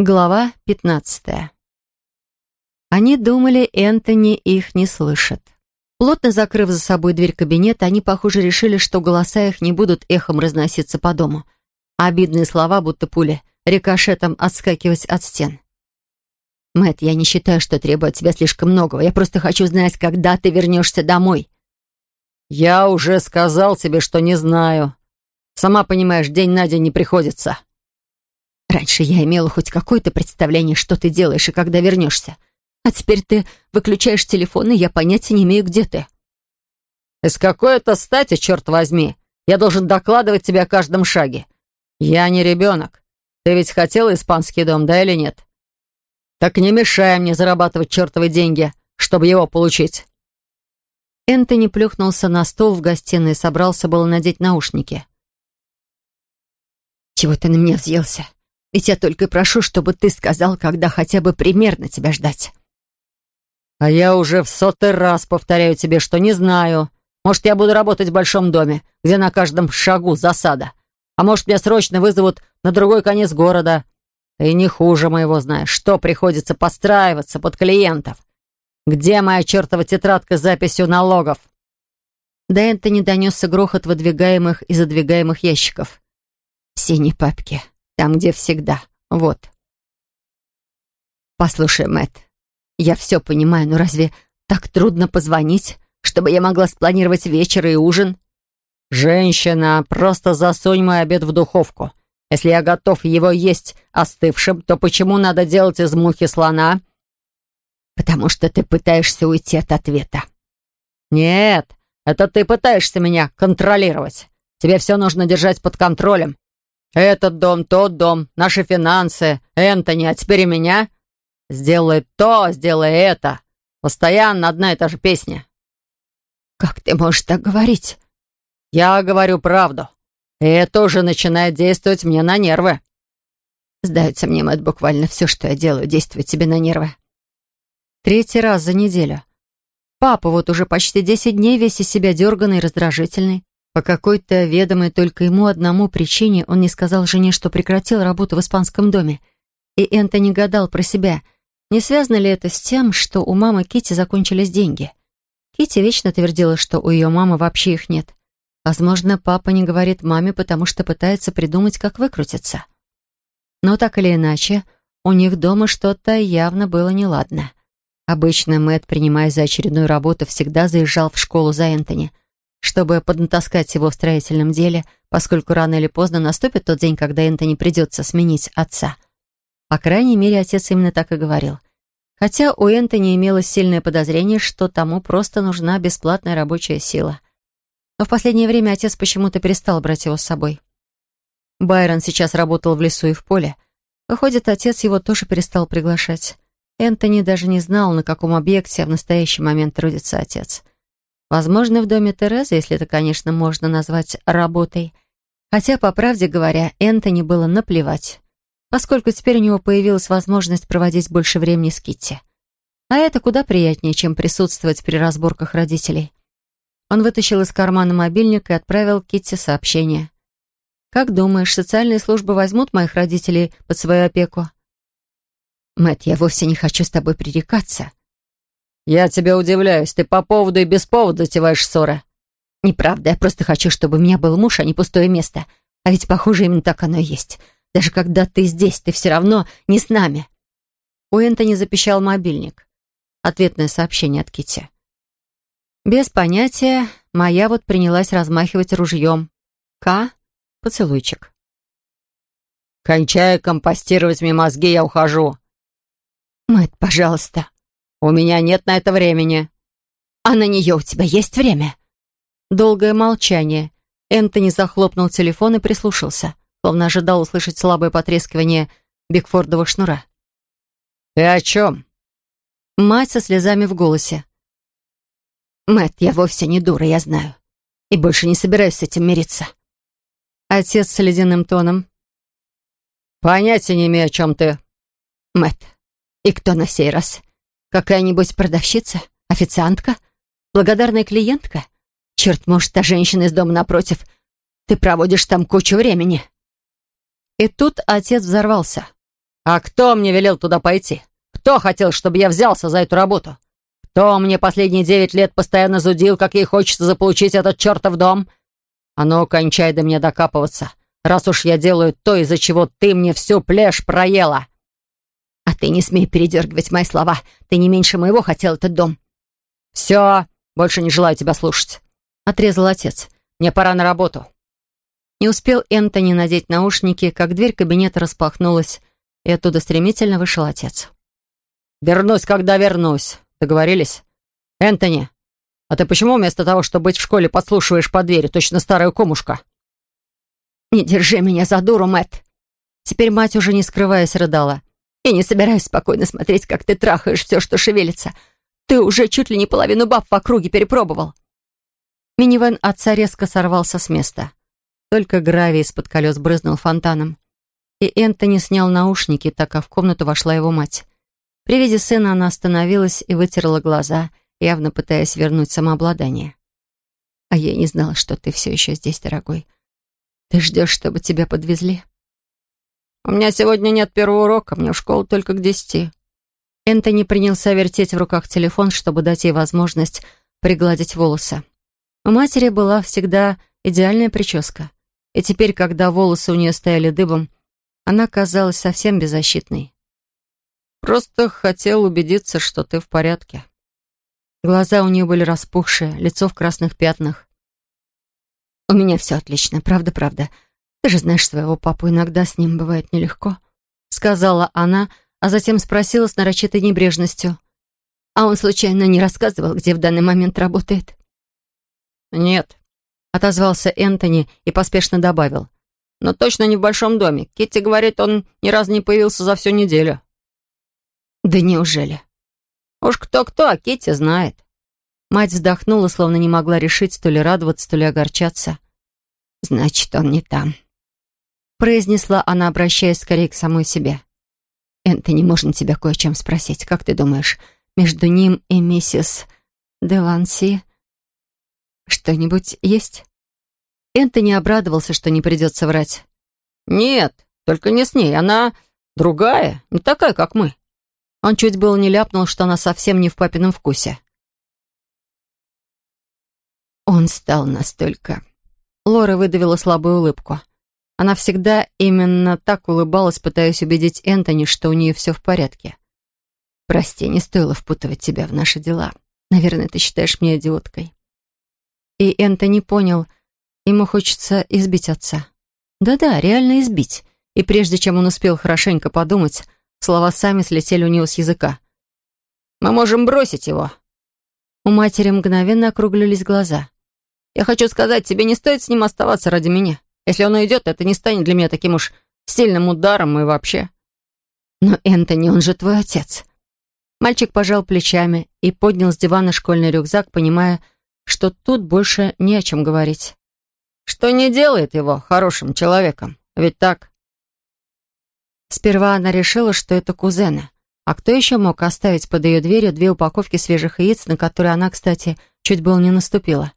Глава 15. Они думали, Энтони их не слышит. Плотно закрыв за собой дверь кабинета, они, похоже, решили, что голоса их не будут эхом разноситься по дому, обидные слова, будто пули, рикошетом отскакивать от стен. Мэт, я не считаю, что требую от тебя слишком многого. Я просто хочу знать, когда ты вернешься домой». «Я уже сказал тебе, что не знаю. Сама понимаешь, день на день не приходится». Раньше я имела хоть какое-то представление, что ты делаешь и когда вернешься. А теперь ты выключаешь телефон, и я понятия не имею, где ты. Из какой это стати, черт возьми? Я должен докладывать тебе о каждом шаге. Я не ребенок. Ты ведь хотела испанский дом, да или нет? Так не мешай мне зарабатывать чертовы деньги, чтобы его получить. Энтони плюхнулся на стол в гостиной и собрался было надеть наушники. «Чего ты на меня взъелся? Ведь я только и прошу, чтобы ты сказал, когда хотя бы примерно тебя ждать». «А я уже в сотый раз повторяю тебе, что не знаю. Может, я буду работать в большом доме, где на каждом шагу засада. А может, меня срочно вызовут на другой конец города. Ты не хуже моего знаешь, что приходится подстраиваться под клиентов. Где моя чертова тетрадка с записью налогов?» До Энтони донесся грохот выдвигаемых и задвигаемых ящиков. «Все не папки», там, где всегда. Вот. Послушай, Мэтт, я все понимаю, но разве так трудно позвонить, чтобы я могла спланировать вечер и ужин? Женщина, просто засунь мой обед в духовку. Если я готов его есть остывшим, то почему надо делать из мухи слона? Потому что ты пытаешься уйти от ответа. Нет, это ты пытаешься меня контролировать. Тебе все нужно держать под контролем. Этот дом, тот дом, наши финансы, Энтони, а теперь и меня. Сделай то, сделай это. Постоянно одна и та же песня. Как ты можешь так говорить? Я говорю правду. И это уже начинает действовать мне на нервы. Сдается мне, Мэтт, буквально все, что я делаю, действует тебе на нервы. Третий раз за неделю. Папа вот уже почти десять дней весь из себя дерганный и раздражительный. По какой-то ведомой только ему одному причине он не сказал жене, что прекратил работу в испанском доме. И Энтони гадал про себя, не связано ли это с тем, что у мамы Кити закончились деньги. Кити вечно твердила, что у ее мамы вообще их нет. Возможно, папа не говорит маме, потому что пытается придумать, как выкрутиться. Но так или иначе, у них дома что-то явно было неладно. Обычно Мэтт, принимая за очередную работу, всегда заезжал в школу за Энтони — чтобы поднатаскать его в строительном деле, поскольку рано или поздно наступит тот день, когда Энтони придется сменить отца. По крайней мере, отец именно так и говорил. Хотя у Энтони имелось сильное подозрение, что тому просто нужна бесплатная рабочая сила. Но в последнее время отец почему-то перестал брать его с собой. Байрон сейчас работал в лесу и в поле. Выходит, отец его тоже перестал приглашать. Энтони даже не знал, на каком объекте в настоящий момент трудится отец. Возможно, в доме Терезы, если это, конечно, можно назвать работой. Хотя, по правде говоря, Энтони было наплевать, поскольку теперь у него появилась возможность проводить больше времени с Китти. А это куда приятнее, чем присутствовать при разборках родителей. Он вытащил из кармана мобильник и отправил Китти сообщение. «Как думаешь, социальные службы возьмут моих родителей под свою опеку?» «Мэтт, я вовсе не хочу с тобой пререкаться», «Я тебя удивляюсь, ты по поводу и без повода затеваешь ссоры». «Неправда, я просто хочу, чтобы у меня был муж, а не пустое место. А ведь, похоже, именно так оно и есть. Даже когда ты здесь, ты все равно не с нами». У Энтони запищал мобильник. Ответное сообщение от Кити. Без понятия, моя вот принялась размахивать ружьем. К. Поцелуйчик. «Кончай компостировать мне мозги, я ухожу». «Мэтт, пожалуйста». «У меня нет на это времени». «А на нее у тебя есть время?» Долгое молчание. Энтони захлопнул телефон и прислушался, словно ожидал услышать слабое потрескивание Бигфордового шнура. «Ты о чем?» Мать со слезами в голосе. «Мэтт, я вовсе не дура, я знаю. И больше не собираюсь с этим мириться». Отец с ледяным тоном. «Понятия не имею, о чем ты». «Мэтт, и кто на сей раз? Какая-нибудь продавщица? Официантка? Благодарная клиентка? Черт, может, та женщина из дома напротив. Ты проводишь там кучу времени. И тут отец взорвался. «А кто мне велел туда пойти? Кто хотел, чтобы я взялся за эту работу? Кто мне последние девять лет постоянно зудил, как ей хочется заполучить этот чертов дом? А ну, кончай до меня докапываться, раз уж я делаю то, из-за чего ты мне всю плешь проела!» «А ты не смей передергивать мои слова. Ты не меньше моего хотел этот дом». «Все, больше не желаю тебя слушать», — отрезал отец. «Мне пора на работу». Не успел Энтони надеть наушники, как дверь кабинета распахнулась, и оттуда стремительно вышел отец. «Вернусь, когда вернусь. Договорились? Энтони, а ты почему вместо того, чтобы быть в школе, подслушиваешь под дверью, точно старая комушка?» «Не держи меня за дуру, Мэтт!» Теперь мать, уже не скрываясь, рыдала. «Я не собираюсь спокойно смотреть, как ты трахаешь все, что шевелится. Ты уже чуть ли не половину баб в округе перепробовал». Минивэн отца резко сорвался с места. Только гравий из-под колес брызнул фонтаном и Энтони снял наушники, так как в комнату вошла его мать. При виде сына она остановилась и вытерла глаза, явно пытаясь вернуть самообладание. «А я не знала, что ты все еще здесь, дорогой. Ты ждешь, чтобы тебя подвезли?» «У меня сегодня нет первого урока, мне в школу только к десяти». Энтони принялся вертеть в руках телефон, чтобы дать ей возможность пригладить волосы. У матери была всегда идеальная прическа. И теперь, когда волосы у нее стояли дыбом, она казалась совсем беззащитной. «Просто хотел убедиться, что ты в порядке». Глаза у нее были распухшие, лицо в красных пятнах. «У меня все отлично, правда-правда. Ты же знаешь своего папу, иногда с ним бывает нелегко», — сказала она, а затем спросила с нарочитой небрежностью. «А он случайно не рассказывал, где в данный момент работает?» «Нет», — отозвался Энтони и поспешно добавил. Но точно не в большом доме. Китти говорит, он ни разу не появился за всю неделю. Да неужели? Уж кто-кто, а Китти знает. Мать вздохнула, словно не могла решить, то ли радоваться, то ли огорчаться. «Значит, он не там», — произнесла она, обращаясь скорее к самой себе. «Энтони, можно тебя кое о чем спросить? Как ты думаешь, между ним и миссис Деванси что-нибудь есть?» Энтони обрадовался, что не придется врать. «Нет, только не с ней. Она другая, не такая, как мы». Он чуть было не ляпнул, что она совсем не в папином вкусе. Он стал настолько... Лора выдавила слабую улыбку. Она всегда именно так улыбалась, пытаясь убедить Энтони, что у нее все в порядке. «Прости, не стоило впутывать тебя в наши дела. Наверное, ты считаешь меня идиоткой». И Энтони понял, Ему хочется избить отца. Да-да, реально избить. И прежде чем он успел хорошенько подумать, слова сами слетели у него с языка. «Мы можем бросить его». У матери мгновенно округлились глаза. «Я хочу сказать, тебе не стоит с ним оставаться ради меня. Если он уйдет, это не станет для меня таким уж сильным ударом и вообще». «Но Энтони, он же твой отец». Мальчик пожал плечами и поднял с дивана школьный рюкзак, понимая, что тут больше не о чем говорить что не делает его хорошим человеком. Ведь так? Сперва она решила, что это кузены. А кто еще мог оставить под ее дверью две упаковки свежих яиц, на которые она, кстати, чуть было не наступила?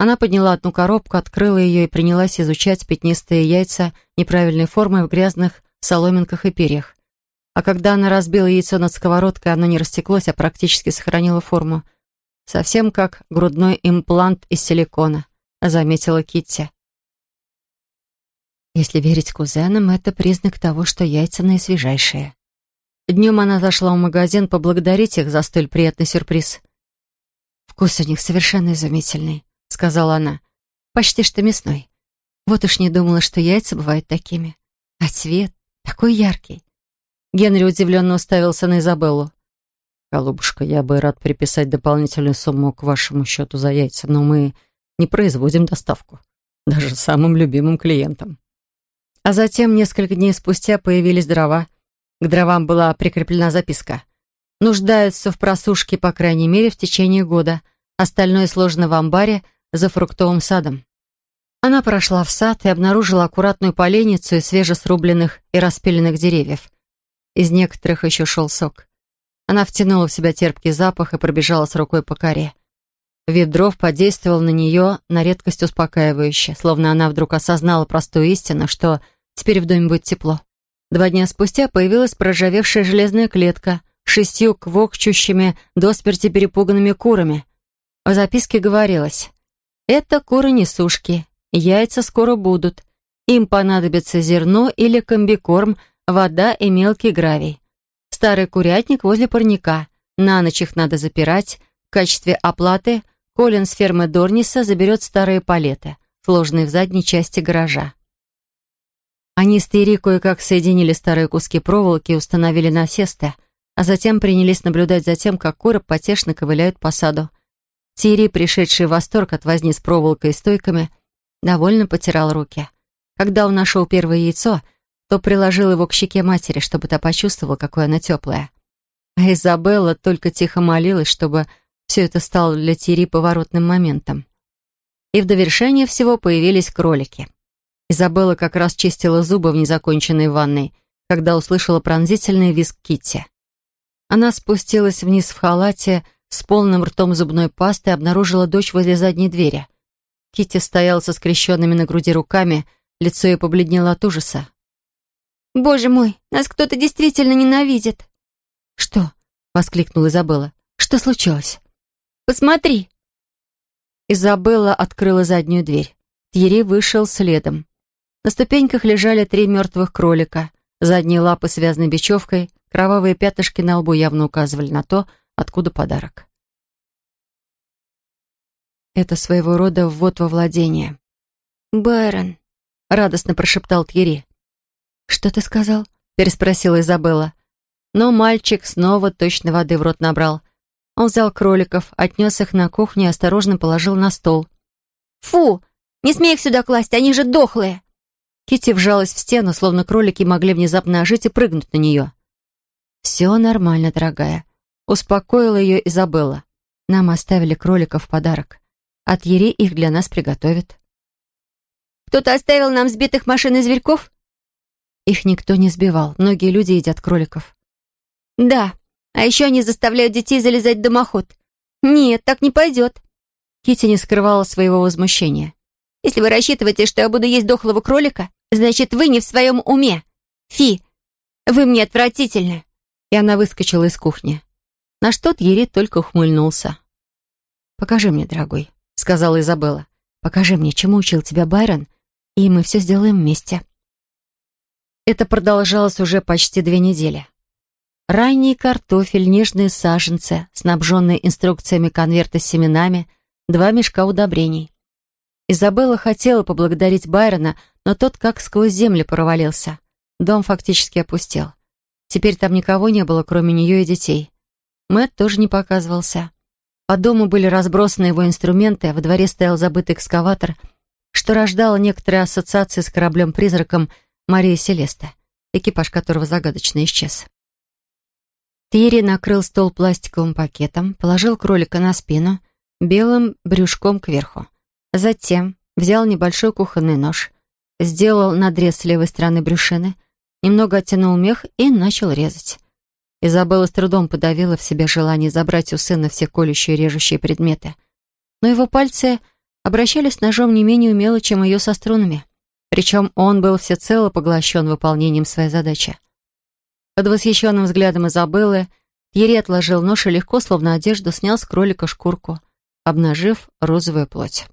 Она подняла одну коробку, открыла ее и принялась изучать пятнистые яйца неправильной формы в грязных соломинках и перьях. А когда она разбила яйцо над сковородкой, оно не растеклось, а практически сохранило форму. Совсем как грудной имплант из силикона заметила Китти. Если верить кузенам, это признак того, что яйца наисвежайшие. Днем она зашла в магазин поблагодарить их за столь приятный сюрприз. «Вкус у них совершенно изумительный», — сказала она. «Почти что мясной. Вот уж не думала, что яйца бывают такими. А цвет такой яркий». Генри удивленно уставился на Изабеллу. «Голубушка, я бы рад приписать дополнительную сумму к вашему счету за яйца, но мы не производим доставку. Даже самым любимым клиентам. А затем, несколько дней спустя, появились дрова. К дровам была прикреплена записка. Нуждаются в просушке, по крайней мере, в течение года. Остальное сложено в амбаре за фруктовым садом. Она прошла в сад и обнаружила аккуратную поленницу из свежесрубленных и распиленных деревьев. Из некоторых еще шел сок. Она втянула в себя терпкий запах и пробежала с рукой по коре. Вид дров подействовал на нее на редкость успокаивающе, словно она вдруг осознала простую истину, что теперь в доме будет тепло. Два дня спустя появилась проржавевшая железная клетка с шестью квокчущими до смерти перепуганными курами. В записке говорилось «Это куры-несушки, яйца скоро будут, им понадобится зерно или комбикорм, вода и мелкий гравий. Старый курятник возле парника, на ночь их надо запирать, в качестве оплаты Колин с фермы Дорниса заберет старые палеты, сложенные в задней части гаража. Они с Терри кое-как соединили старые куски проволоки и установили насесты, а затем принялись наблюдать за тем, как куры потешно ковыляют по саду. Терри, пришедший в восторг от возни с проволокой и стойками, довольно потирал руки. Когда он нашел первое яйцо, то приложил его к щеке матери, чтобы та почувствовала, какое оно теплое. А Изабелла только тихо молилась, чтобы все это стало для Тири поворотным моментом. И в довершение всего появились кролики. Изабелла как раз чистила зубы в незаконченной ванной, когда услышала пронзительный визг Китти. Она спустилась вниз в халате с полным ртом зубной пасты обнаружила дочь возле задней двери. Китти стояла со скрещенными на груди руками, лицо ее побледнело от ужаса. «Боже мой, нас кто-то действительно ненавидит!» «Что?» — воскликнула Изабелла. «Что случилось?» «Посмотри!» Изабелла открыла заднюю дверь. Тьерри вышел следом. На ступеньках лежали три мертвых кролика. Задние лапы связаны бечевкой, кровавые пятышки на лбу явно указывали на то, откуда подарок. Это своего рода ввод во владение. «Байрон», — радостно прошептал Тьерри. «Что ты сказал?» — переспросила Изабелла. Но мальчик снова точно воды в рот набрал. Он взял кроликов, отнес их на кухню и осторожно положил на стол. «Фу! Не смей их сюда класть, они же дохлые!» Кити вжалась в стену, словно кролики могли внезапно ожить и прыгнуть на нее. «Все нормально, дорогая», — успокоила ее Изабелла. «Нам оставили кроликов в подарок. От Ери их для нас приготовят». «Кто-то оставил нам сбитых машин и зверьков?» Их никто не сбивал. Многие люди едят кроликов. «Да, а еще они заставляют детей залезать в дымоход. Нет, так не пойдет». Кити не скрывала своего возмущения. «Если вы рассчитываете, что я буду есть дохлого кролика, значит, вы не в своем уме. Фи, вы мне отвратительны». И она выскочила из кухни. На что Тьерри только ухмыльнулся. «Покажи мне, дорогой», — сказала Изабелла. «Покажи мне, чему учил тебя Байрон, и мы все сделаем вместе». Это продолжалось уже почти две недели. Ранний картофель, нежные саженцы, снабженные инструкциями конверты с семенами, два мешка удобрений. Изабелла хотела поблагодарить Байрона, но тот как сквозь землю провалился. Дом фактически опустел. Теперь там никого не было, кроме нее и детей. Мэтт тоже не показывался. По дому были разбросаны его инструменты, а во дворе стоял забытый экскаватор, что рождало некоторые ассоциации с кораблем-призраком Мария Селеста, экипаж которого загадочно исчез. Тири накрыл стол пластиковым пакетом, положил кролика на спину, белым брюшком кверху. Затем взял небольшой кухонный нож, сделал надрез с левой стороны брюшины, немного оттянул мех и начал резать. Изабелла с трудом подавила в себе желание забрать у сына все колющие и режущие предметы. Но его пальцы обращались ножом не менее умело, чем ее со струнами. Причем он был всецело поглощен выполнением своей задачи. Под восхищенным взглядом Изабеллы Тьерри отложил нож и легко, словно одежду, снял с кролика шкурку, обнажив розовую плоть.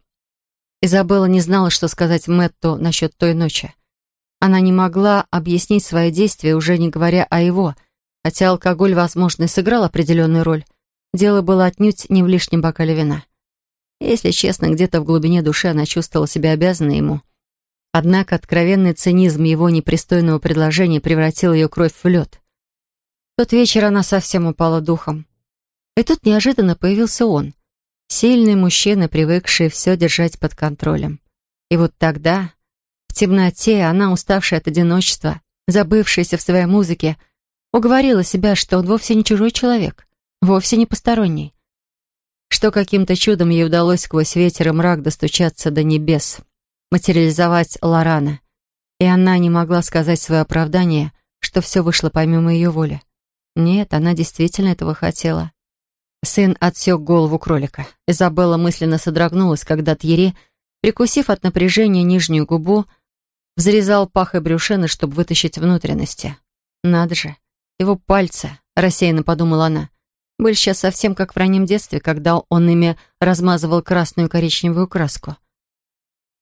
Изабелла не знала, что сказать Мэтту насчет той ночи. Она не могла объяснить свои действия, уже не говоря о его, хотя алкоголь, возможно, и сыграл определенную роль. Дело было отнюдь не в лишнем бокале вина. Если честно, где-то в глубине души она чувствовала себя обязанной ему — Однако откровенный цинизм его непристойного предложения превратил ее кровь в лед. В тот вечер она совсем упала духом. И тут неожиданно появился он. Сильный мужчина, привыкший все держать под контролем. И вот тогда, в темноте, она, уставшая от одиночества, забывшаяся в своей музыке, уговорила себя, что он вовсе не чужой человек, вовсе не посторонний. Что каким-то чудом ей удалось сквозь ветер и мрак достучаться до небес материализовать Лорана, и она не могла сказать свое оправдание, что все вышло помимо ее воли. Нет, она действительно этого хотела. Сын отсек голову кролика. Изабелла мысленно содрогнулась, когда Тьерри, прикусив от напряжения нижнюю губу, Взрезал пах и брюшины, чтобы вытащить внутренности. Надо же, его пальцы, рассеянно подумала она, были сейчас совсем как в раннем детстве, когда он ими размазывал красную коричневую краску.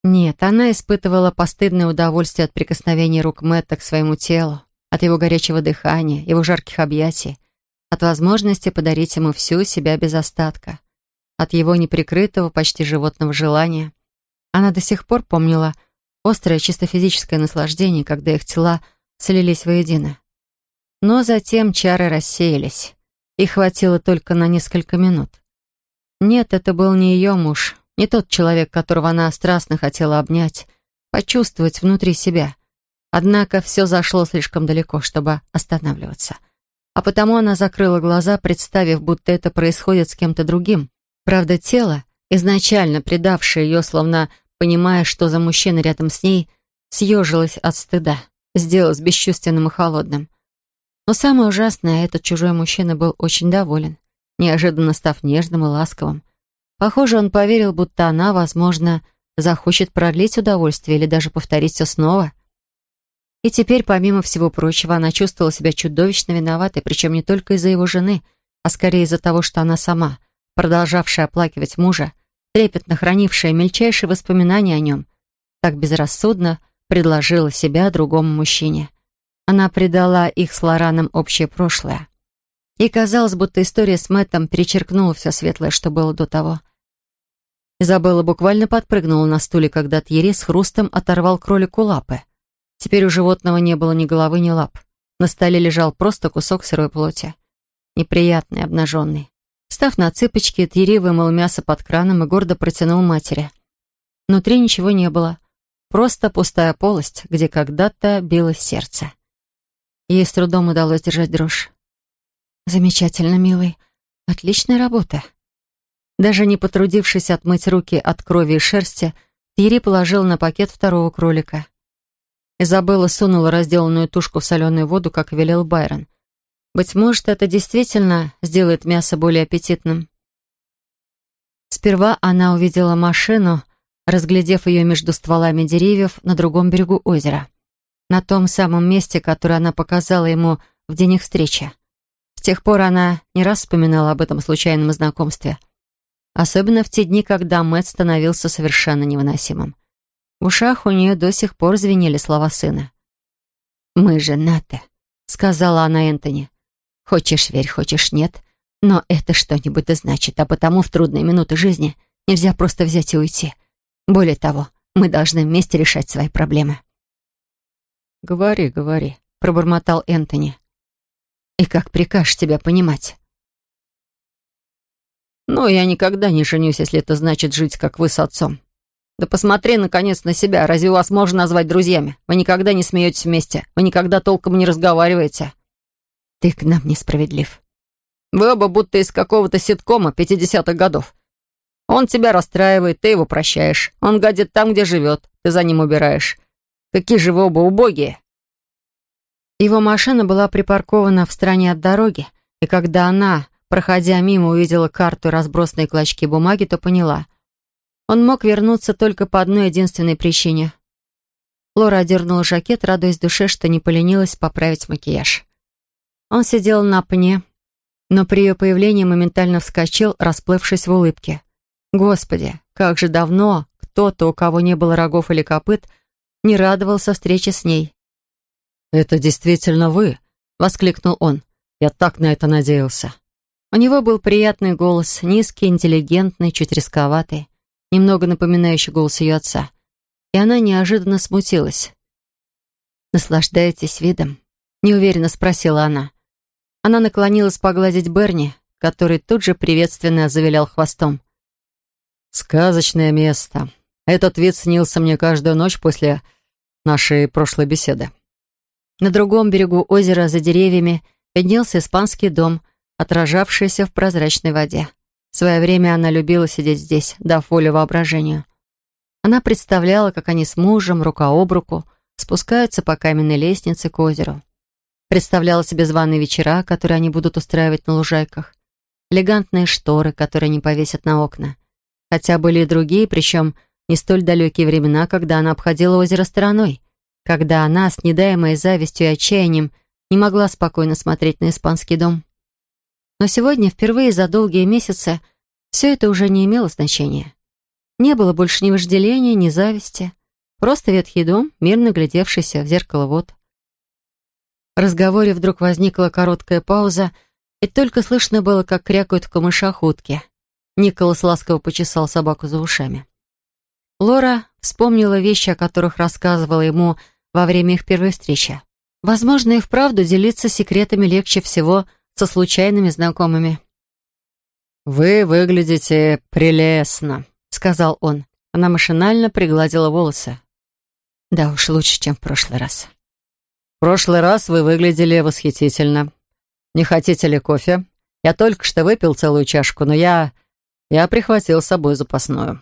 Нет, она испытывала постыдное удовольствие от прикосновения рук Мэтта к своему телу, от его горячего дыхания, его жарких объятий, от возможности подарить ему всю себя без остатка, от его неприкрытого, почти животного желания. Она до сих пор помнила острое чисто физическое наслаждение, когда их тела слились воедино. Но затем чары рассеялись. и хватило только на несколько минут. Нет, это был не ее муж, не тот человек, которого она страстно хотела обнять, почувствовать внутри себя. Однако все зашло слишком далеко, чтобы останавливаться. А потому она закрыла глаза, представив, будто это происходит с кем-то другим. Правда, тело, изначально предавшее ее, словно понимая, что за мужчина рядом с ней, съежилось от стыда, сделалось бесчувственным и холодным. Но самое ужасное, этот чужой мужчина был очень доволен, неожиданно став нежным и ласковым. Похоже, он поверил, будто она, возможно, захочет продлить удовольствие или даже повторить все снова. И теперь, помимо всего прочего, она чувствовала себя чудовищно виноватой, причем не только из-за его жены, а скорее из-за того, что она сама, продолжавшая оплакивать мужа, трепетно хранившая мельчайшие воспоминания о нем, так безрассудно предложила себя другому мужчине. Она предала их с Лораном общее прошлое. И казалось, будто история с Мэттом перечеркнула все светлое, что было до того. Изабелла буквально подпрыгнула на стуле, когда Тьерри с хрустом оторвал кролику лапы. Теперь у животного не было ни головы, ни лап. На столе лежал просто кусок сырой плоти. Неприятный, обнаженный. Став на цыпочки, Тьерри вымыл мясо под краном и гордо протянул матери. Внутри ничего не было. Просто пустая полость, где когда-то билось сердце. Ей с трудом удалось держать дрожь. «Замечательно, милый. Отличная работа». Даже не потрудившись отмыть руки от крови и шерсти, Тьерри положил на пакет второго кролика. Изабелла сунула разделанную тушку в соленую воду, как велел Байрон. Быть может, это действительно сделает мясо более аппетитным. Сперва она увидела машину, разглядев ее между стволами деревьев на другом берегу озера. На том самом месте, которое она показала ему в день их встречи. С тех пор она не раз вспоминала об этом случайном знакомстве. Особенно в те дни, когда Мэтт становился совершенно невыносимым. В ушах у нее до сих пор звенели слова сына. «Мы женаты», — сказала она Энтони. Хочешь верь, хочешь нет, но это что-нибудь да значит, а потому в трудные минуты жизни нельзя просто взять и уйти. Более того, мы должны вместе решать свои проблемы. «Говори, говори», — пробормотал Энтони. «И как прикажешь тебя понимать?» «Ну, я никогда не женюсь, если это значит жить, как вы с отцом. Да посмотри, наконец, на себя. Разве вас можно назвать друзьями? Вы никогда не смеетесь вместе. Вы никогда толком не разговариваете. Ты к нам несправедлив. Вы оба будто из какого-то ситкома 50-х годов. Он тебя расстраивает, ты его прощаешь. Он гадит там, где живет, ты за ним убираешь. Какие же вы оба убогие. Его машина была припаркована в стороне от дороги, и когда она, проходя мимо, увидела карту и разбросанные клочки бумаги, то поняла. Он мог вернуться только по одной единственной причине. Лора одернула жакет, радуясь душе, что не поленилась поправить макияж. Он сидел на пне, но при ее появлении моментально вскочил, расплывшись в улыбке. Господи, как же давно кто-то, у кого не было рогов или копыт, не радовался встрече с ней. «Это действительно вы?» — воскликнул он. «Я так на это надеялся». У него был приятный голос, низкий, интеллигентный, чуть рисковатый, немного напоминающий голос ее отца. И она неожиданно смутилась. «Наслаждаетесь видом?» — неуверенно спросила она. Она наклонилась погладить Берни, который тут же приветственно завилял хвостом. «Сказочное место. Этот вид снился мне каждую ночь после нашей прошлой беседы». На другом берегу озера за деревьями виднелся испанский дом, отражавшийся в прозрачной воде. В свое время она любила сидеть здесь, дав волю воображению. Она представляла, как они с мужем, рука об руку, спускаются по каменной лестнице к озеру. Представляла себе званые вечера, которые они будут устраивать на лужайках. Элегантные шторы, которые они повесят на окна. Хотя были и другие, причем не столь далекие времена, когда она обходила озеро стороной. когда она, с недаемой завистью и отчаянием, не могла спокойно смотреть на испанский дом. Но сегодня, впервые за долгие месяцы, все это уже не имело значения. Не было больше ни вожделения, ни зависти. Просто ветхий дом, мирно глядевшийся в зеркало вод. В разговоре вдруг возникла короткая пауза, и только слышно было, как крякают в камышах утки. Николас ласково почесал собаку за ушами. Лора вспомнила вещи, о которых рассказывала ему во время их первой встречи. Возможно, и вправду делиться секретами легче всего со случайными знакомыми. «Вы выглядите прелестно», — сказал он. Она машинально пригладила волосы. «Да уж лучше, чем в прошлый раз». «В прошлый раз вы выглядели восхитительно. Не хотите ли кофе? Я только что выпил целую чашку, но я... я прихватил с собой запасную».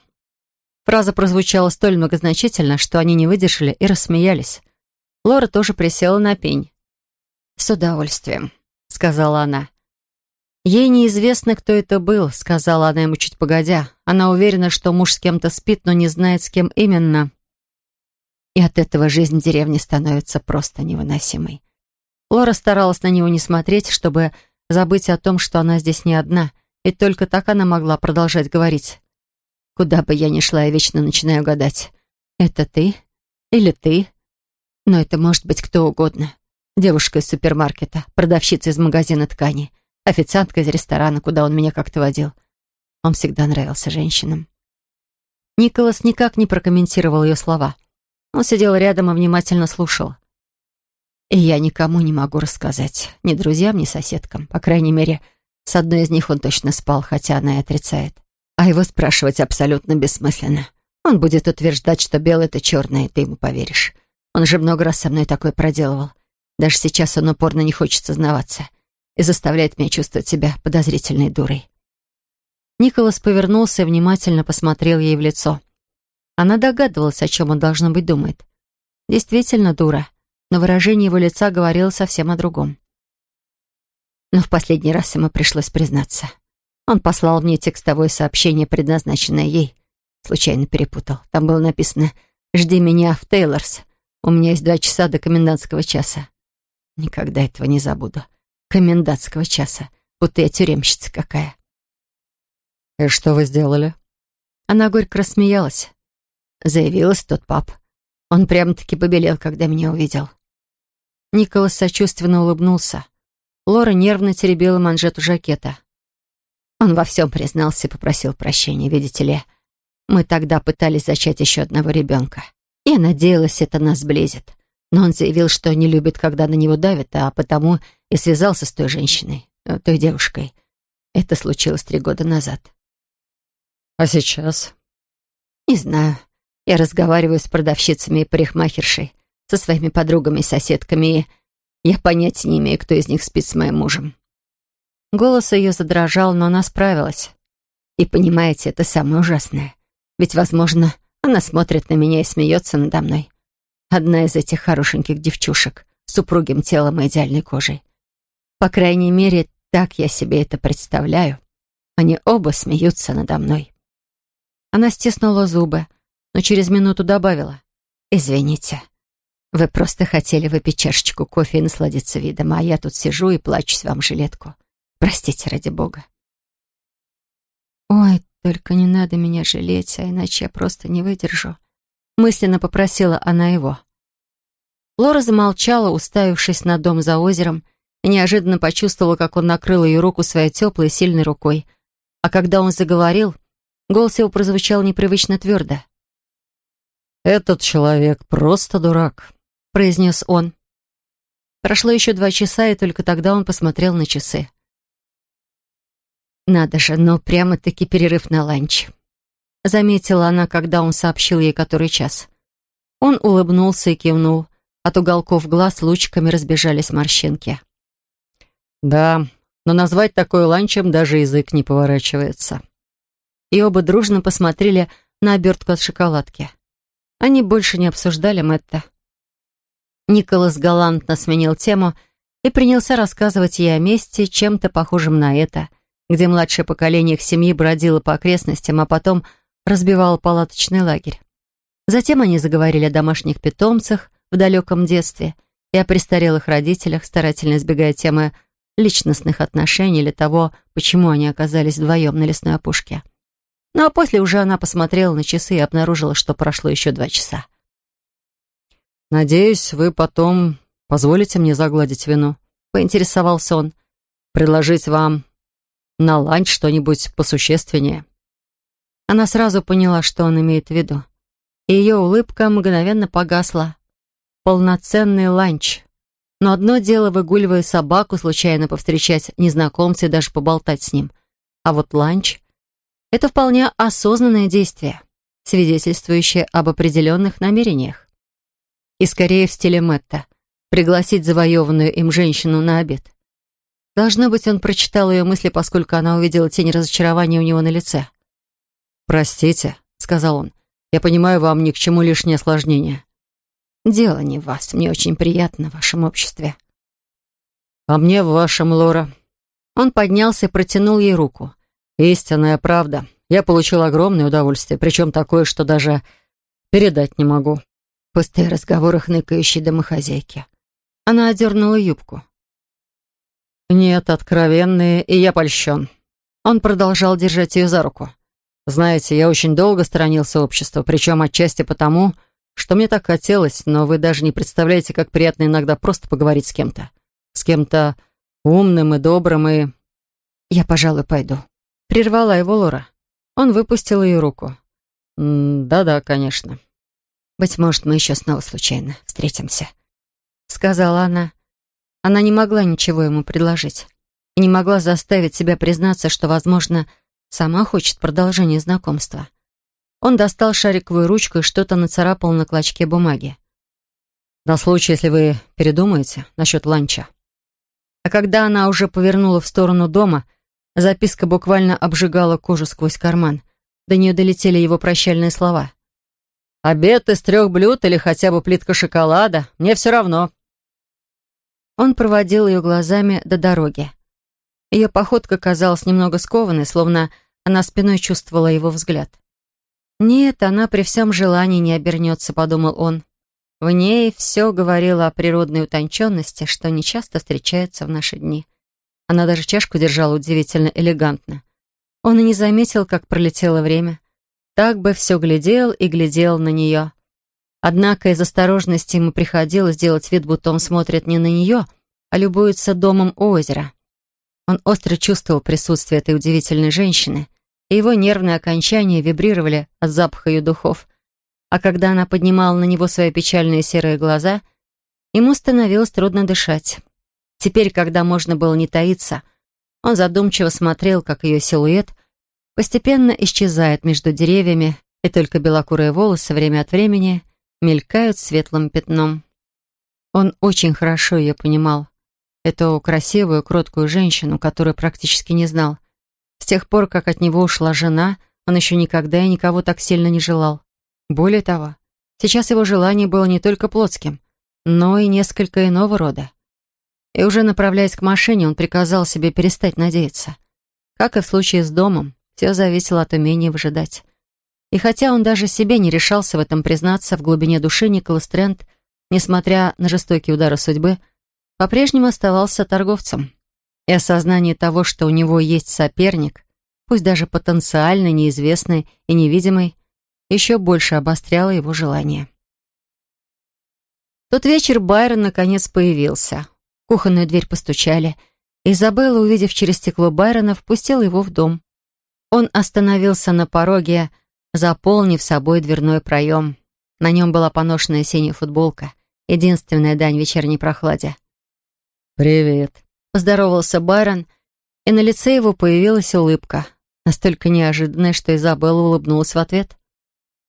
Фраза прозвучала столь многозначительно, что они не выдержали и рассмеялись. Лора тоже присела на пень. «С удовольствием», — сказала она. «Ей неизвестно, кто это был», — сказала она ему чуть погодя. Она уверена, что муж с кем-то спит, но не знает, с кем именно. И от этого жизнь в деревне становится просто невыносимой. Лора старалась на него не смотреть, чтобы забыть о том, что она здесь не одна, и только так она могла продолжать говорить. «Куда бы я ни шла, я вечно начинаю гадать. Это ты? Или ты? Но это может быть кто угодно. Девушка из супермаркета, продавщица из магазина ткани, официантка из ресторана, куда он меня как-то водил. Он всегда нравился женщинам. Николас никак не прокомментировал ее слова. Он сидел рядом и внимательно слушал. И я никому не могу рассказать. Ни друзьям, ни соседкам. По крайней мере, с одной из них он точно спал, хотя она и отрицает. А его спрашивать абсолютно бессмысленно. Он будет утверждать, что белое — это черное, ты ему поверишь. Он же много раз со мной такое проделывал. Даже сейчас он упорно не хочет сознаваться и заставляет меня чувствовать себя подозрительной дурой. Николас повернулся и внимательно посмотрел ей в лицо. Она догадывалась, о чем он, должно быть, думает. Действительно дура, но выражение его лица говорило совсем о другом. Но в последний раз ему пришлось признаться. Он послал мне текстовое сообщение, предназначенное ей. Случайно перепутал. Там было написано «Жди меня в Тейлорс». У меня есть два часа до комендантского часа. Никогда этого не забуду. Комендантского часа. Будто я тюремщица какая. «И что вы сделали?» Она горько рассмеялась. Заявилась тот пап. Он прямо-таки побелел, когда меня увидел. Николас сочувственно улыбнулся. Лора нервно теребила манжету жакета. Он во всем признался и попросил прощения, видите ли. Мы тогда пытались зачать еще одного ребенка. Я надеялась, это нас сблизит. Но он заявил, что не любит, когда на него давят, а потому и связался с той женщиной, э, той девушкой. Это случилось три года назад. А сейчас? Не знаю. Я разговариваю с продавщицами и парикмахершей, со своими подругами и соседками, и я понятия не имею, кто из них спит с моим мужем. Голос ее задрожал, но она справилась. И понимаете, это самое ужасное. Ведь, возможно, она смотрит на меня и смеется надо мной. Одна из этих хорошеньких девчушек с упругим телом и идеальной кожей. По крайней мере, так я себе это представляю. Они оба смеются надо мной. Она стиснула зубы, но через минуту добавила. «Извините, вы просто хотели выпить чашечку кофе и насладиться видом, а я тут сижу и плачусь вам жилетку. Простите, ради бога». «Ой, только не надо меня жалеть, а иначе я просто не выдержу. Мысленно попросила она его. Лора замолчала, уставившись на дом за озером, и неожиданно почувствовала, как он накрыл ее руку своей теплой, сильной рукой. А когда он заговорил, голос его прозвучал непривычно твердо. «Этот человек просто дурак», — произнес он. Прошло еще два часа, и только тогда он посмотрел на часы. Надо же, но прямо-таки перерыв на ланч. Заметила она, когда он сообщил ей который час. Он улыбнулся и кивнул. От уголков глаз лучиками разбежались морщинки. «Да, но назвать такое ланчем даже язык не поворачивается». И оба дружно посмотрели на обертку от шоколадки. Они больше не обсуждали Мэтта. Николас галантно сменил тему и принялся рассказывать ей о месте, чем-то похожем на это — где младшее поколение их семьи бродило по окрестностям, а потом разбивало палаточный лагерь. Затем они заговорили о домашних питомцах, в далеком детстве и о престарелых родителях, старательно избегая темы личностных отношений или того, почему они оказались вдвоем на лесной опушке. Ну а после уже она посмотрела на часы и обнаружила, что прошло еще два часа. «Надеюсь, вы потом позволите мне загладить вину?» — поинтересовался он. «Предложить вам на ланч что-нибудь посущественнее?» Она сразу поняла, что он имеет в виду. И ее улыбка мгновенно погасла. Полноценный ланч. Но одно дело, выгуливая собаку, случайно повстречать незнакомца и даже поболтать с ним. А вот ланч — это вполне осознанное действие, свидетельствующее об определенных намерениях. И скорее в стиле Мэтта — пригласить завоеванную им женщину на обед. Должно быть, он прочитал ее мысли, поскольку она увидела тень разочарования у него на лице. «Простите», — сказал он, — «я понимаю, вам ни к чему лишнее осложнение». «Дело не в вас. Мне очень приятно в вашем обществе». «А мне в вашем, Лора». Он поднялся и протянул ей руку. «Истинная правда. Я получил огромное удовольствие, причем такое, что даже передать не могу». Пустые разговоры хныкающей домохозяйки. Она одернула юбку. «Нет, откровенные, и я польщен». Он продолжал держать ее за руку. Знаете, я очень долго сторонился общества, причем отчасти потому, что мне так хотелось, но вы даже не представляете, как приятно иногда просто поговорить с кем-то. С кем-то умным и добрым и... Я, пожалуй, пойду. Прервала его Лора. Он выпустил ее руку. «Да-да, конечно». «Быть может, мы еще снова случайно встретимся», — сказала она. Она не могла ничего ему предложить и не могла заставить себя признаться, что, возможно, Сама хочет продолжения знакомства. Он достал шариковую ручку и что-то нацарапал на клочке бумаги. «На случай, если вы передумаете насчет ланча». А когда она уже повернула в сторону дома, записка буквально обжигала кожу сквозь карман. До нее долетели его прощальные слова. «Обед из трех блюд или хотя бы плитка шоколада, мне все равно». Он проводил ее глазами до дороги. Ее походка казалась немного скованной, словно она спиной чувствовала его взгляд. «Нет, она при всем желании не обернется», — подумал он. В ней все говорило о природной утонченности, что нечасто встречается в наши дни. Она даже чашку держала удивительно элегантно. Он и не заметил, как пролетело время. Так бы все глядел и глядел на нее. Однако из осторожности ему приходилось делать вид, будто он смотрит не на нее, а любуется домом у озера. Он остро чувствовал присутствие этой удивительной женщины, и его нервные окончания вибрировали от запаха ее духов. А когда она поднимала на него свои печальные серые глаза, ему становилось трудно дышать. Теперь, когда можно было не таиться, он задумчиво смотрел, как ее силуэт постепенно исчезает между деревьями, и только белокурые волосы время от времени мелькают светлым пятном. Он очень хорошо ее понимал. Эту красивую, кроткую женщину, которую практически не знал. С тех пор, как от него ушла жена, он еще никогда и никого так сильно не желал. Более того, сейчас его желание было не только плотским, но и несколько иного рода. И уже направляясь к машине, он приказал себе перестать надеяться. Как и в случае с домом, все зависело от умения выжидать. И хотя он даже себе не решался в этом признаться, в глубине души Николас Трент, несмотря на жестокие удары судьбы, по-прежнему оставался торговцем. И осознание того, что у него есть соперник, пусть даже потенциально неизвестный и невидимый, еще больше обостряло его желание. тот вечер Байрон наконец появился. В кухонную дверь постучали. Изабелла, увидев через стекло Байрона, впустила его в дом. Он остановился на пороге, заполнив собой дверной проем. На нем была поношенная синяя футболка, единственная дань вечерней прохладе. «Привет», — поздоровался Байрон, и на лице его появилась улыбка, настолько неожиданная, что Изабелла улыбнулась в ответ.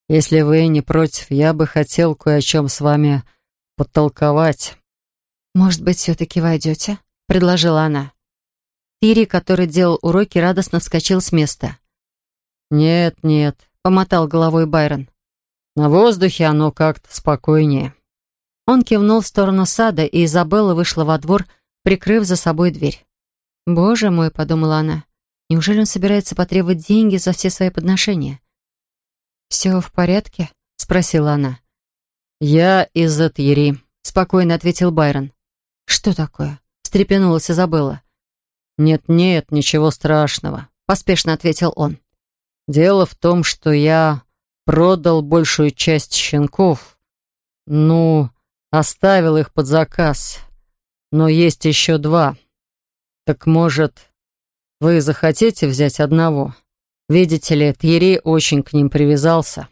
«Если вы не против, я бы хотел кое о чем с вами подтолковать». «Может быть, все-таки войдете?» — предложила она. Тири, который делал уроки, радостно вскочил с места. «Нет, нет», — помотал головой Байрон. «На воздухе оно как-то спокойнее». Он кивнул в сторону сада, и Изабелла вышла во двор, прикрыв за собой дверь. «Боже мой», — подумала она, — «неужели он собирается потребовать деньги за все свои подношения?» «Все в порядке?» — спросила она. «Я из Этьери», — спокойно ответил Байрон. «Что такое?» — встрепенулась Изабелла. «Нет-нет, ничего страшного», — поспешно ответил он. «Дело в том, что я продал большую часть щенков. Ну, оставил их под заказ. Но есть еще два. Так, может, вы захотите взять одного? Видите ли, Тьерри очень к ним привязался».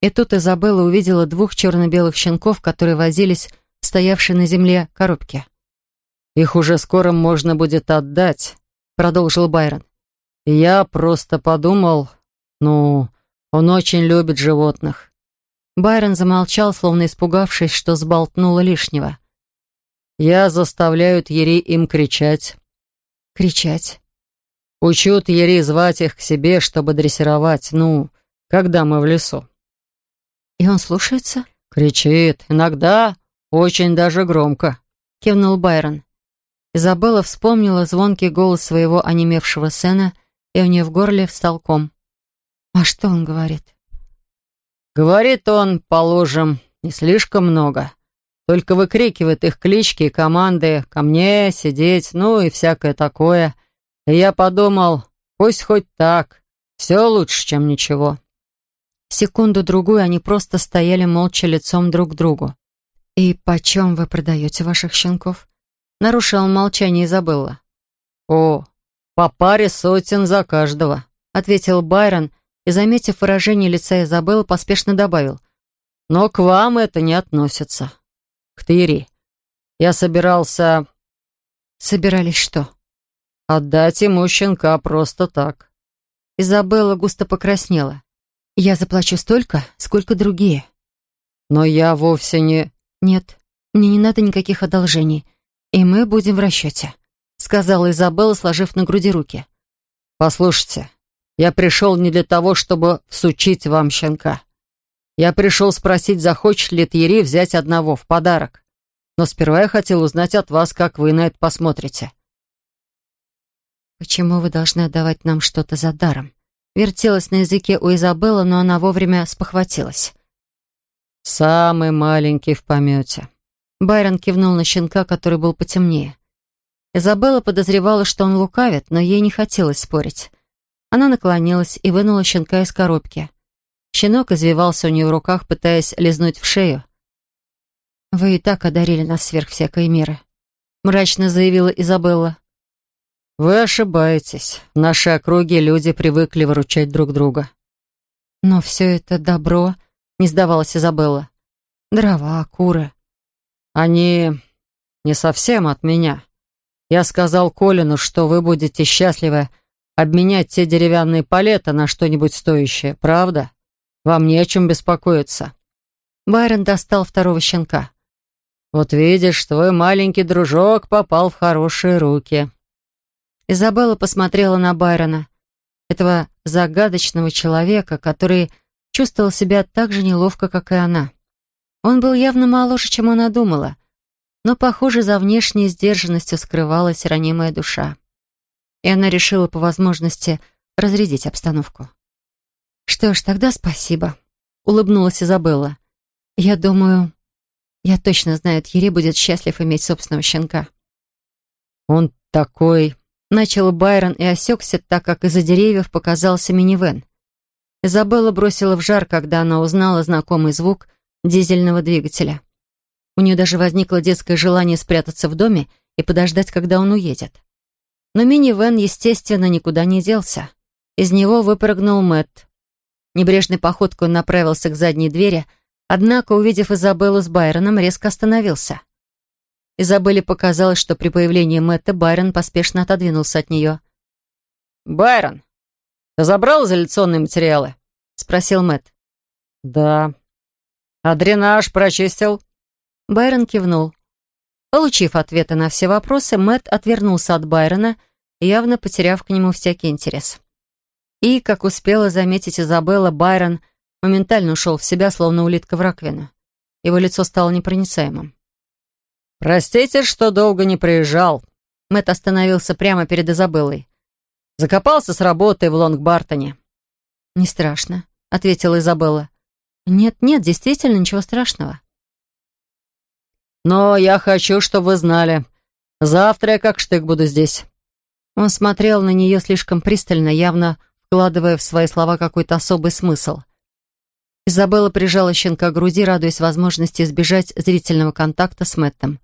И тут Изабелла увидела двух черно-белых щенков, которые возились в стоявшей на земле коробке. «Их уже скоро можно будет отдать», — продолжил Байрон. «Я просто подумал, ну, он очень любит животных». Байрон замолчал, словно испугавшись, что сболтнуло лишнего. «Я заставляю Тьери им кричать». «Кричать?» «Учу Тьери звать их к себе, чтобы дрессировать, ну, когда мы в лесу». «И он слушается?» «Кричит. Иногда очень даже громко», — кивнул Байрон. Изабелла вспомнила звонкий голос своего онемевшего сына, и у нее в горле встал ком. «А что он говорит?» «Говорит он, положим, не слишком много. Только выкрикивает их клички и команды «ко мне», «сидеть», ну и всякое такое. И я подумал, пусть хоть так, все лучше, чем ничего». Секунду-другую они просто стояли молча лицом друг к другу. «И почем вы продаете ваших щенков?» Нарушила молчание Изабелла. «О, по паре сотен за каждого», — ответил Байрон и, заметив выражение лица Изабеллы, поспешно добавил. «Но к вам это не относится. К Тыри. Я собирался...» «Собирались что?» «Отдать ему щенка просто так». Изабелла густо покраснела. Я заплачу столько, сколько другие. Но я вовсе не... Нет, мне не надо никаких одолжений. И мы будем в расчете, сказала Изабелла, сложив на груди руки. Послушайте, я пришел не для того, чтобы всучить вам щенка. Я пришел спросить, захочет ли Тьерри взять одного в подарок. Но сперва я хотел узнать от вас, как вы на это посмотрите. Почему вы должны отдавать нам что-то за даром? Вертелась на языке у Изабеллы, но она вовремя спохватилась. «Самый маленький в помете». Байрон кивнул на щенка, который был потемнее. Изабелла подозревала, что он лукавит, но ей не хотелось спорить. Она наклонилась и вынула щенка из коробки. Щенок извивался у нее в руках, пытаясь лизнуть в шею. «Вы и так одарили нас сверх всякой меры», — мрачно заявила Изабелла. «Вы ошибаетесь. В нашей округе люди привыкли выручать друг друга». «Но все это добро», — не сдавалась Изабелла. «Дрова, куры». «Они не совсем от меня. Я сказал Колину, что вы будете счастливы обменять те деревянные палеты на что-нибудь стоящее, правда? Вам не о чем беспокоиться». Байрон достал второго щенка. «Вот видишь, твой маленький дружок попал в хорошие руки». Изабелла посмотрела на Байрона, этого загадочного человека, который чувствовал себя так же неловко, как и она. Он был явно моложе, чем она думала, но, похоже, за внешней сдержанностью скрывалась ранимая душа. И она решила по возможности разрядить обстановку. «Что ж, тогда спасибо», — улыбнулась Изабелла. «Я думаю, я точно знаю, Тьерри будет счастлив иметь собственного щенка». «Он такой Начал Байрон и осекся, так как из-за деревьев показался минивэн. Изабелла бросила в жар, когда она узнала знакомый звук дизельного двигателя. У нее даже возникло детское желание спрятаться в доме и подождать, когда он уедет. Но минивэн, естественно, никуда не делся. Из него выпрыгнул Мэтт. Небрежной походкой он направился к задней двери, однако, увидев Изабеллу с Байроном, резко остановился. Изабелле показалось, что при появлении Мэтта Байрон поспешно отодвинулся от нее. «Байрон, ты забрал изоляционные материалы?» — спросил Мэтт. «Да». «А дренаж прочистил?» Байрон кивнул. Получив ответы на все вопросы, Мэтт отвернулся от Байрона, явно потеряв к нему всякий интерес. И, как успела заметить Изабелла, Байрон моментально ушел в себя, словно улитка в раковину. Его лицо стало непроницаемым. «Простите, что долго не приезжал». Мэтт остановился прямо перед Изабеллой. «Закопался с работы в Лонгбартоне». «Не страшно», — ответила Изабелла. Нет-нет, действительно, ничего страшного. Но я хочу, чтобы вы знали. Завтра я как штык буду здесь. Он смотрел на нее слишком пристально, явно вкладывая в свои слова какой-то особый смысл. Изабелла прижала щенка к груди, радуясь возможности избежать зрительного контакта с Мэттом.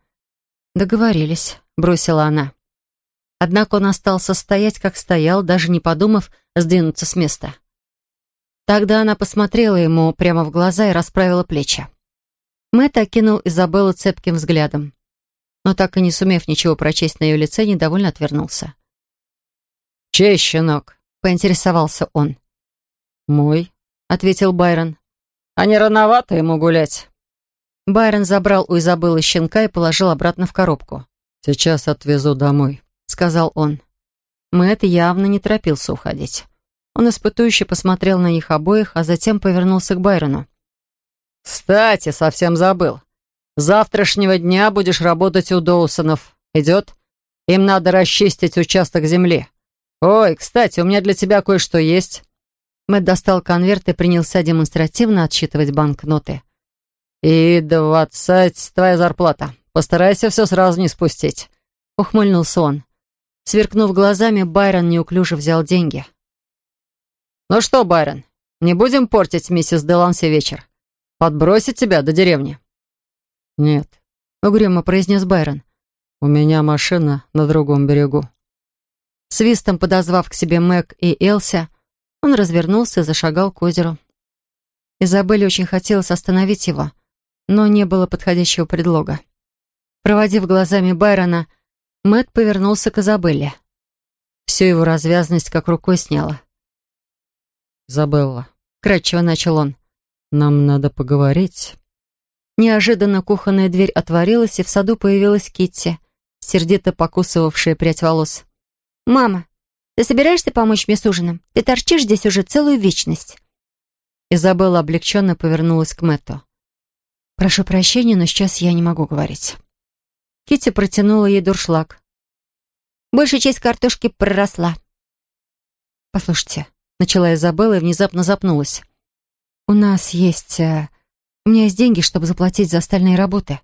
«Договорились», — бросила она. Однако он остался стоять, как стоял, даже не подумав сдвинуться с места. Тогда она посмотрела ему прямо в глаза и расправила плечи. Мэтт окинул Изабеллу цепким взглядом, но так и не сумев ничего прочесть на ее лице, недовольно отвернулся. «Чей щенок?» — поинтересовался он. «Мой», — ответил Байрон. «А не рановато ему гулять?» Байрон забрал у Изабеллы щенка и положил обратно в коробку. «Сейчас отвезу домой», — сказал он. Мэтт явно не торопился уходить. Он испытующе посмотрел на них обоих, а затем повернулся к Байрону. «Кстати, совсем забыл. С завтрашнего дня будешь работать у Доусонов. Идет? Им надо расчистить участок земли. Ой, кстати, у меня для тебя кое-что есть». Мэтт достал конверт и принялся демонстративно отсчитывать банкноты. «И двадцать твоя зарплата. Постарайся все сразу не спустить», — ухмыльнулся он. Сверкнув глазами, Байрон неуклюже взял деньги. «Ну что, Байрон, не будем портить миссис Деланси вечер? Подбросить тебя до деревни?» «Нет», — угрюмо произнес Байрон. «У меня машина на другом берегу». Свистом подозвав к себе Мэг и Элся, он развернулся и зашагал к озеру. Изабелле очень хотелось остановить его, но не было подходящего предлога. Проводив глазами Байрона, Мэтт повернулся к Изабелле. Всю его развязность как рукой сняла. «Изабелла», — кратчево начал он, — «нам надо поговорить». Неожиданно кухонная дверь отворилась, и в саду появилась Китти, сердито покусывавшая прядь волос. «Мама, ты собираешься помочь мне с ужином? Ты торчишь здесь уже целую вечность». Изабелла облегченно повернулась к Мэтту. «Прошу прощения, но сейчас я не могу говорить». Китти протянула ей дуршлаг. «Большая часть картошки проросла». «Послушайте», — начала Изабелла и внезапно запнулась. «У нас есть... Э, у меня есть деньги, чтобы заплатить за остальные работы».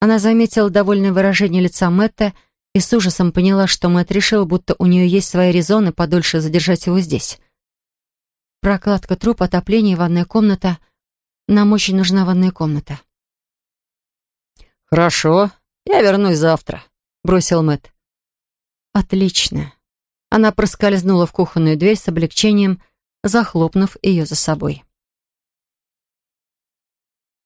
Она заметила довольное выражение лица Мэтта и с ужасом поняла, что Мэтт решил, будто у нее есть свои резоны подольше задержать его здесь. Прокладка труб, отопление, ванная комната. Нам очень нужна ванная комната. «Хорошо, я вернусь завтра», — бросил Мэтт. «Отлично». Она проскользнула в кухонную дверь с облегчением, захлопнув ее за собой.